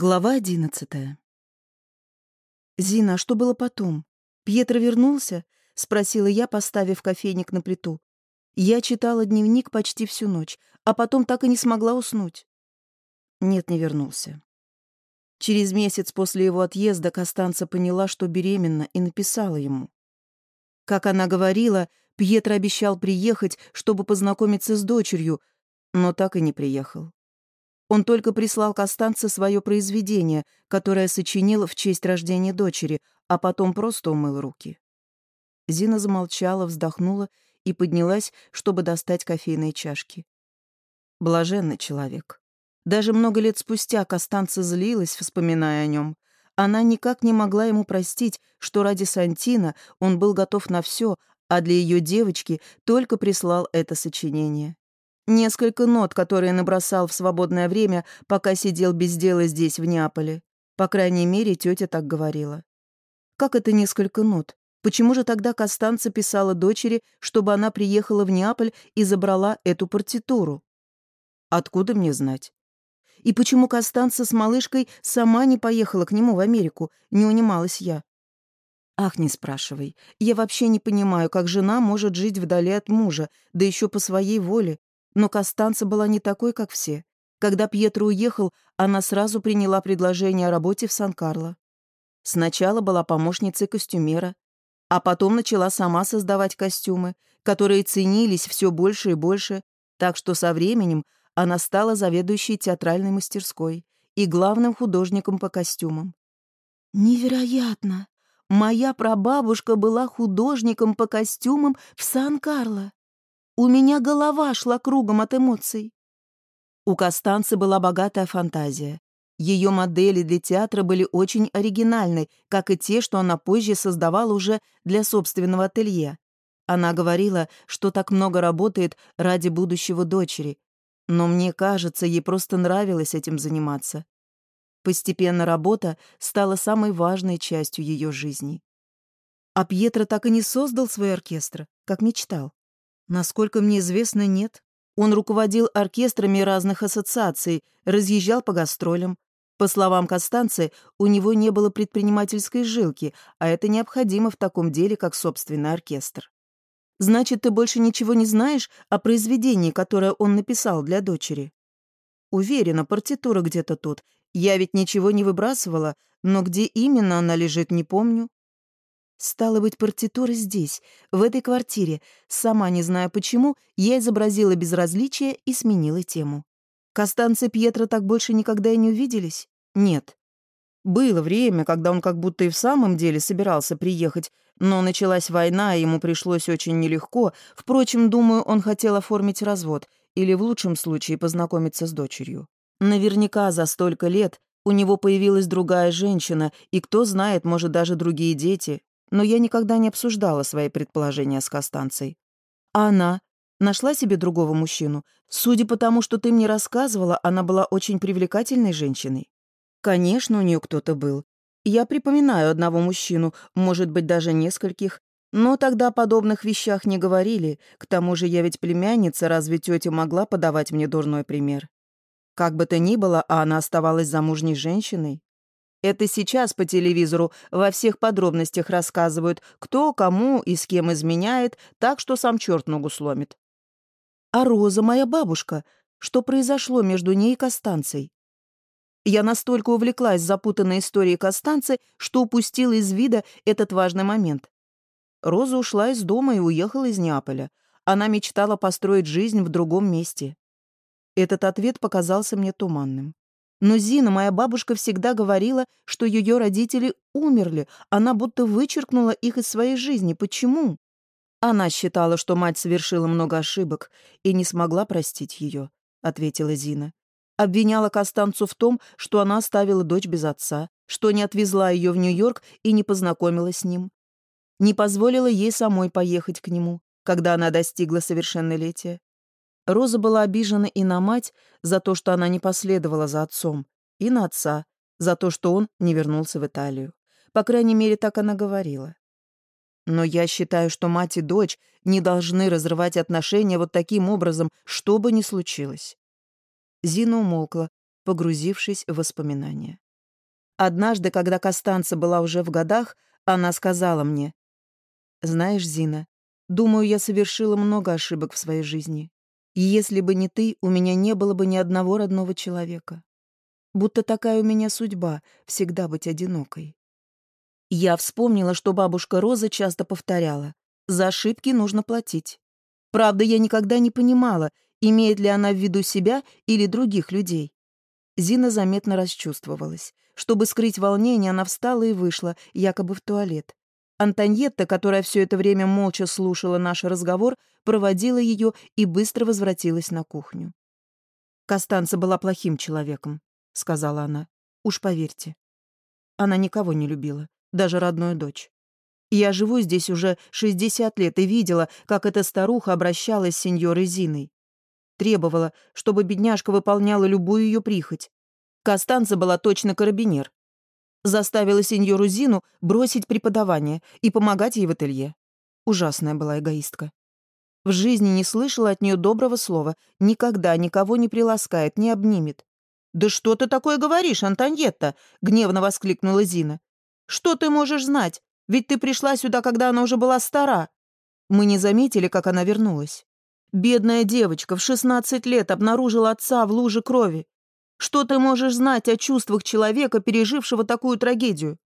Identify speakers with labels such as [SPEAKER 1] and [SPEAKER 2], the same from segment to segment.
[SPEAKER 1] Глава одиннадцатая. «Зина, а что было потом? Пьетро вернулся?» — спросила я, поставив кофейник на плиту. Я читала дневник почти всю ночь, а потом так и не смогла уснуть. Нет, не вернулся. Через месяц после его отъезда Костанца поняла, что беременна, и написала ему. Как она говорила, Пьетро обещал приехать, чтобы познакомиться с дочерью, но так и не приехал. Он только прислал Костанце свое произведение, которое сочинил в честь рождения дочери, а потом просто умыл руки. Зина замолчала, вздохнула и поднялась, чтобы достать кофейные чашки. Блаженный человек. Даже много лет спустя Костанца злилась, вспоминая о нем. Она никак не могла ему простить, что ради Сантина он был готов на все, а для ее девочки только прислал это сочинение. Несколько нот, которые набросал в свободное время, пока сидел без дела здесь, в Неаполе. По крайней мере, тетя так говорила. Как это несколько нот? Почему же тогда Костанца писала дочери, чтобы она приехала в Неаполь и забрала эту партитуру? Откуда мне знать? И почему Костанца с малышкой сама не поехала к нему в Америку, не унималась я? Ах, не спрашивай. Я вообще не понимаю, как жена может жить вдали от мужа, да еще по своей воле, но Костанца была не такой, как все. Когда Пьетро уехал, она сразу приняла предложение о работе в Сан-Карло. Сначала была помощницей костюмера, а потом начала сама создавать костюмы, которые ценились все больше и больше, так что со временем она стала заведующей театральной мастерской и главным художником по костюмам. «Невероятно! Моя прабабушка была художником по костюмам в Сан-Карло. У меня голова шла кругом от эмоций. У Костанцы была богатая фантазия. Ее модели для театра были очень оригинальны, как и те, что она позже создавала уже для собственного ателье. Она говорила, что так много работает ради будущего дочери. Но мне кажется, ей просто нравилось этим заниматься. Постепенно работа стала самой важной частью ее жизни. А Пьетро так и не создал свой оркестр, как мечтал. Насколько мне известно, нет. Он руководил оркестрами разных ассоциаций, разъезжал по гастролям. По словам Костанцы, у него не было предпринимательской жилки, а это необходимо в таком деле, как собственный оркестр. Значит, ты больше ничего не знаешь о произведении, которое он написал для дочери? Уверена, партитура где-то тут. Я ведь ничего не выбрасывала, но где именно она лежит, не помню. Стало быть, партитура здесь, в этой квартире. Сама не зная почему, я изобразила безразличие и сменила тему. Костанце и Пьетро так больше никогда и не увиделись? Нет. Было время, когда он как будто и в самом деле собирался приехать, но началась война, и ему пришлось очень нелегко. Впрочем, думаю, он хотел оформить развод или в лучшем случае познакомиться с дочерью. Наверняка за столько лет у него появилась другая женщина, и кто знает, может, даже другие дети, но я никогда не обсуждала свои предположения с Костанцей. А она нашла себе другого мужчину. Судя по тому, что ты мне рассказывала, она была очень привлекательной женщиной. Конечно, у нее кто-то был. Я припоминаю одного мужчину, может быть, даже нескольких, но тогда о подобных вещах не говорили. К тому же я ведь племянница, разве тетя могла подавать мне дурной пример? Как бы то ни было, а она оставалась замужней женщиной. Это сейчас по телевизору во всех подробностях рассказывают, кто кому и с кем изменяет, так что сам черт ногу сломит. А Роза моя бабушка. Что произошло между ней и Костанцей? Я настолько увлеклась запутанной историей Костанцы, что упустила из вида этот важный момент. Роза ушла из дома и уехала из Неаполя. Она мечтала построить жизнь в другом месте. Этот ответ показался мне туманным. Но Зина, моя бабушка, всегда говорила, что ее родители умерли, она будто вычеркнула их из своей жизни. Почему? Она считала, что мать совершила много ошибок и не смогла простить ее, ответила Зина. Обвиняла Костанцу в том, что она оставила дочь без отца, что не отвезла ее в Нью-Йорк и не познакомилась с ним. Не позволила ей самой поехать к нему, когда она достигла совершеннолетия. Роза была обижена и на мать за то, что она не последовала за отцом, и на отца за то, что он не вернулся в Италию. По крайней мере, так она говорила. Но я считаю, что мать и дочь не должны разрывать отношения вот таким образом, что бы ни случилось. Зина умолкла, погрузившись в воспоминания. Однажды, когда Костанца была уже в годах, она сказала мне, «Знаешь, Зина, думаю, я совершила много ошибок в своей жизни. И если бы не ты, у меня не было бы ни одного родного человека. Будто такая у меня судьба — всегда быть одинокой». Я вспомнила, что бабушка Роза часто повторяла, «За ошибки нужно платить». Правда, я никогда не понимала, имеет ли она в виду себя или других людей. Зина заметно расчувствовалась. Чтобы скрыть волнение, она встала и вышла, якобы в туалет. Антоньетта, которая все это время молча слушала наш разговор, проводила ее и быстро возвратилась на кухню. «Костанца была плохим человеком», — сказала она. «Уж поверьте. Она никого не любила, даже родную дочь. Я живу здесь уже 60 лет и видела, как эта старуха обращалась с сеньорой Зиной. Требовала, чтобы бедняжка выполняла любую ее прихоть. Костанца была точно карабинер. Заставила сеньору Зину бросить преподавание и помогать ей в ателье. Ужасная была эгоистка. В жизни не слышала от нее доброго слова, никогда никого не приласкает, не обнимет. «Да что ты такое говоришь, Антоньетта?» — гневно воскликнула Зина. «Что ты можешь знать? Ведь ты пришла сюда, когда она уже была стара. Мы не заметили, как она вернулась. Бедная девочка в 16 лет обнаружила отца в луже крови. Что ты можешь знать о чувствах человека, пережившего такую трагедию?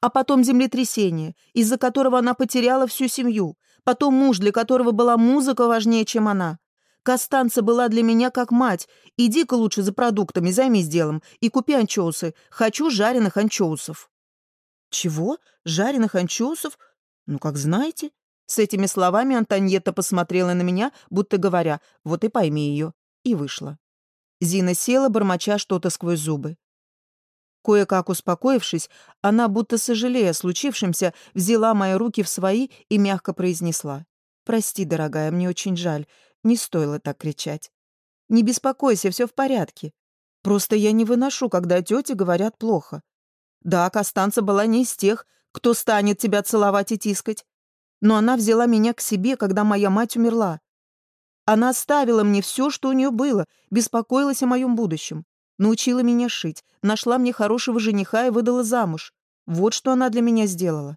[SPEAKER 1] А потом землетрясение, из-за которого она потеряла всю семью. Потом муж, для которого была музыка важнее, чем она. Костанца была для меня как мать. Иди-ка лучше за продуктами, займись делом и купи анчоусы. Хочу жареных анчоусов. Чего? Жареных анчоусов? Ну, как знаете. С этими словами Антоньетта посмотрела на меня, будто говоря, вот и пойми ее, и вышла. Зина села, бормоча что-то сквозь зубы. Кое-как успокоившись, она, будто сожалея о случившемся, взяла мои руки в свои и мягко произнесла. «Прости, дорогая, мне очень жаль. Не стоило так кричать. Не беспокойся, все в порядке. Просто я не выношу, когда тети говорят плохо. Да, Костанца была не из тех, кто станет тебя целовать и тискать. Но она взяла меня к себе, когда моя мать умерла. Она оставила мне все, что у нее было, беспокоилась о моем будущем. Научила меня шить, нашла мне хорошего жениха и выдала замуж. Вот что она для меня сделала.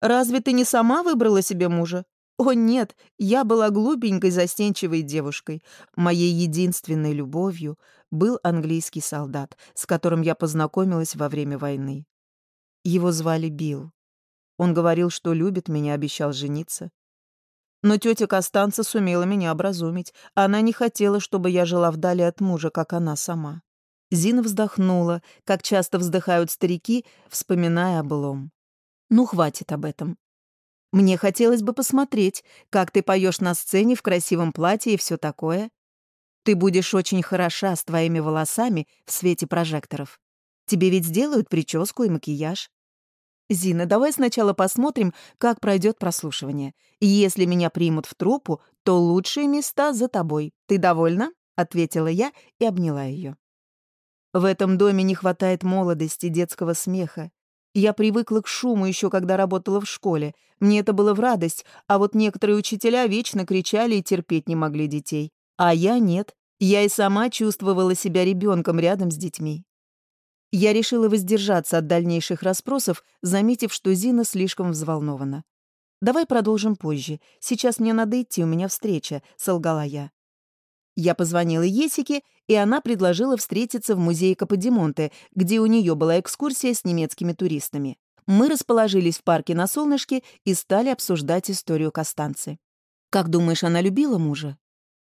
[SPEAKER 1] Разве ты не сама выбрала себе мужа? О, нет, я была глупенькой, застенчивой девушкой. Моей единственной любовью был английский солдат, с которым я познакомилась во время войны. Его звали Билл. Он говорил, что любит меня, обещал жениться. Но тетя Костанца сумела меня образумить. Она не хотела, чтобы я жила вдали от мужа, как она сама. Зина вздохнула, как часто вздыхают старики, вспоминая о былом. «Ну, хватит об этом. Мне хотелось бы посмотреть, как ты поешь на сцене в красивом платье и все такое. Ты будешь очень хороша с твоими волосами в свете прожекторов. Тебе ведь сделают прическу и макияж. Зина, давай сначала посмотрим, как пройдет прослушивание. Если меня примут в труппу, то лучшие места за тобой. Ты довольна? Ответила я и обняла ее. В этом доме не хватает молодости, детского смеха. Я привыкла к шуму еще, когда работала в школе. Мне это было в радость, а вот некоторые учителя вечно кричали и терпеть не могли детей. А я нет. Я и сама чувствовала себя ребенком рядом с детьми. Я решила воздержаться от дальнейших расспросов, заметив, что Зина слишком взволнована. «Давай продолжим позже. Сейчас мне надо идти, у меня встреча», — солгала я. Я позвонила Есике, и она предложила встретиться в музее Каподимонте, где у нее была экскурсия с немецкими туристами. Мы расположились в парке на солнышке и стали обсуждать историю Костанцы. «Как думаешь, она любила мужа?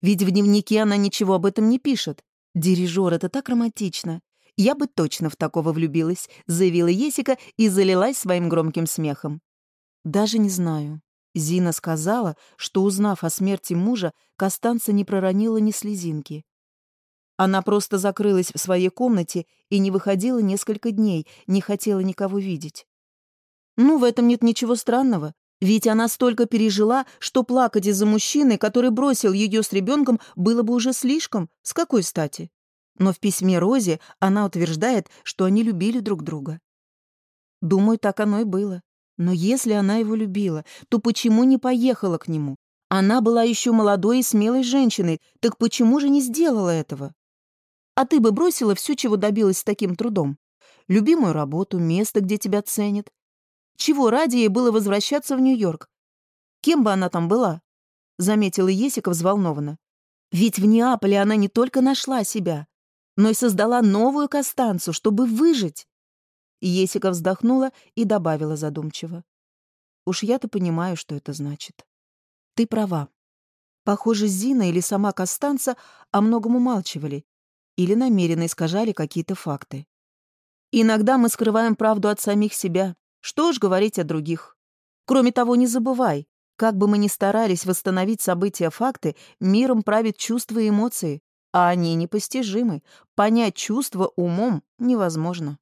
[SPEAKER 1] Ведь в дневнике она ничего об этом не пишет. Дирижер — это так романтично. «Я бы точно в такого влюбилась», — заявила Есика и залилась своим громким смехом. «Даже не знаю». Зина сказала, что, узнав о смерти мужа, Костанца не проронила ни слезинки. Она просто закрылась в своей комнате и не выходила несколько дней, не хотела никого видеть. Ну, в этом нет ничего странного, ведь она столько пережила, что плакать из-за мужчины, который бросил ее с ребенком, было бы уже слишком. С какой стати? Но в письме Розе она утверждает, что они любили друг друга. Думаю, так оно и было. Но если она его любила, то почему не поехала к нему? Она была еще молодой и смелой женщиной, так почему же не сделала этого? А ты бы бросила все, чего добилась с таким трудом? любимую работу, место, где тебя ценят. Чего ради ей было возвращаться в Нью-Йорк? Кем бы она там была? Заметила Есика взволнованно. Ведь в Неаполе она не только нашла себя, но и создала новую Костанцу, чтобы выжить. Есика вздохнула и добавила задумчиво. Уж я-то понимаю, что это значит. Ты права. Похоже, Зина или сама Костанца о многом умалчивали или намеренно искажали какие-то факты. Иногда мы скрываем правду от самих себя. Что уж говорить о других. Кроме того, не забывай, как бы мы ни старались восстановить события-факты, миром правит чувства и эмоции, а они непостижимы. Понять чувства умом невозможно.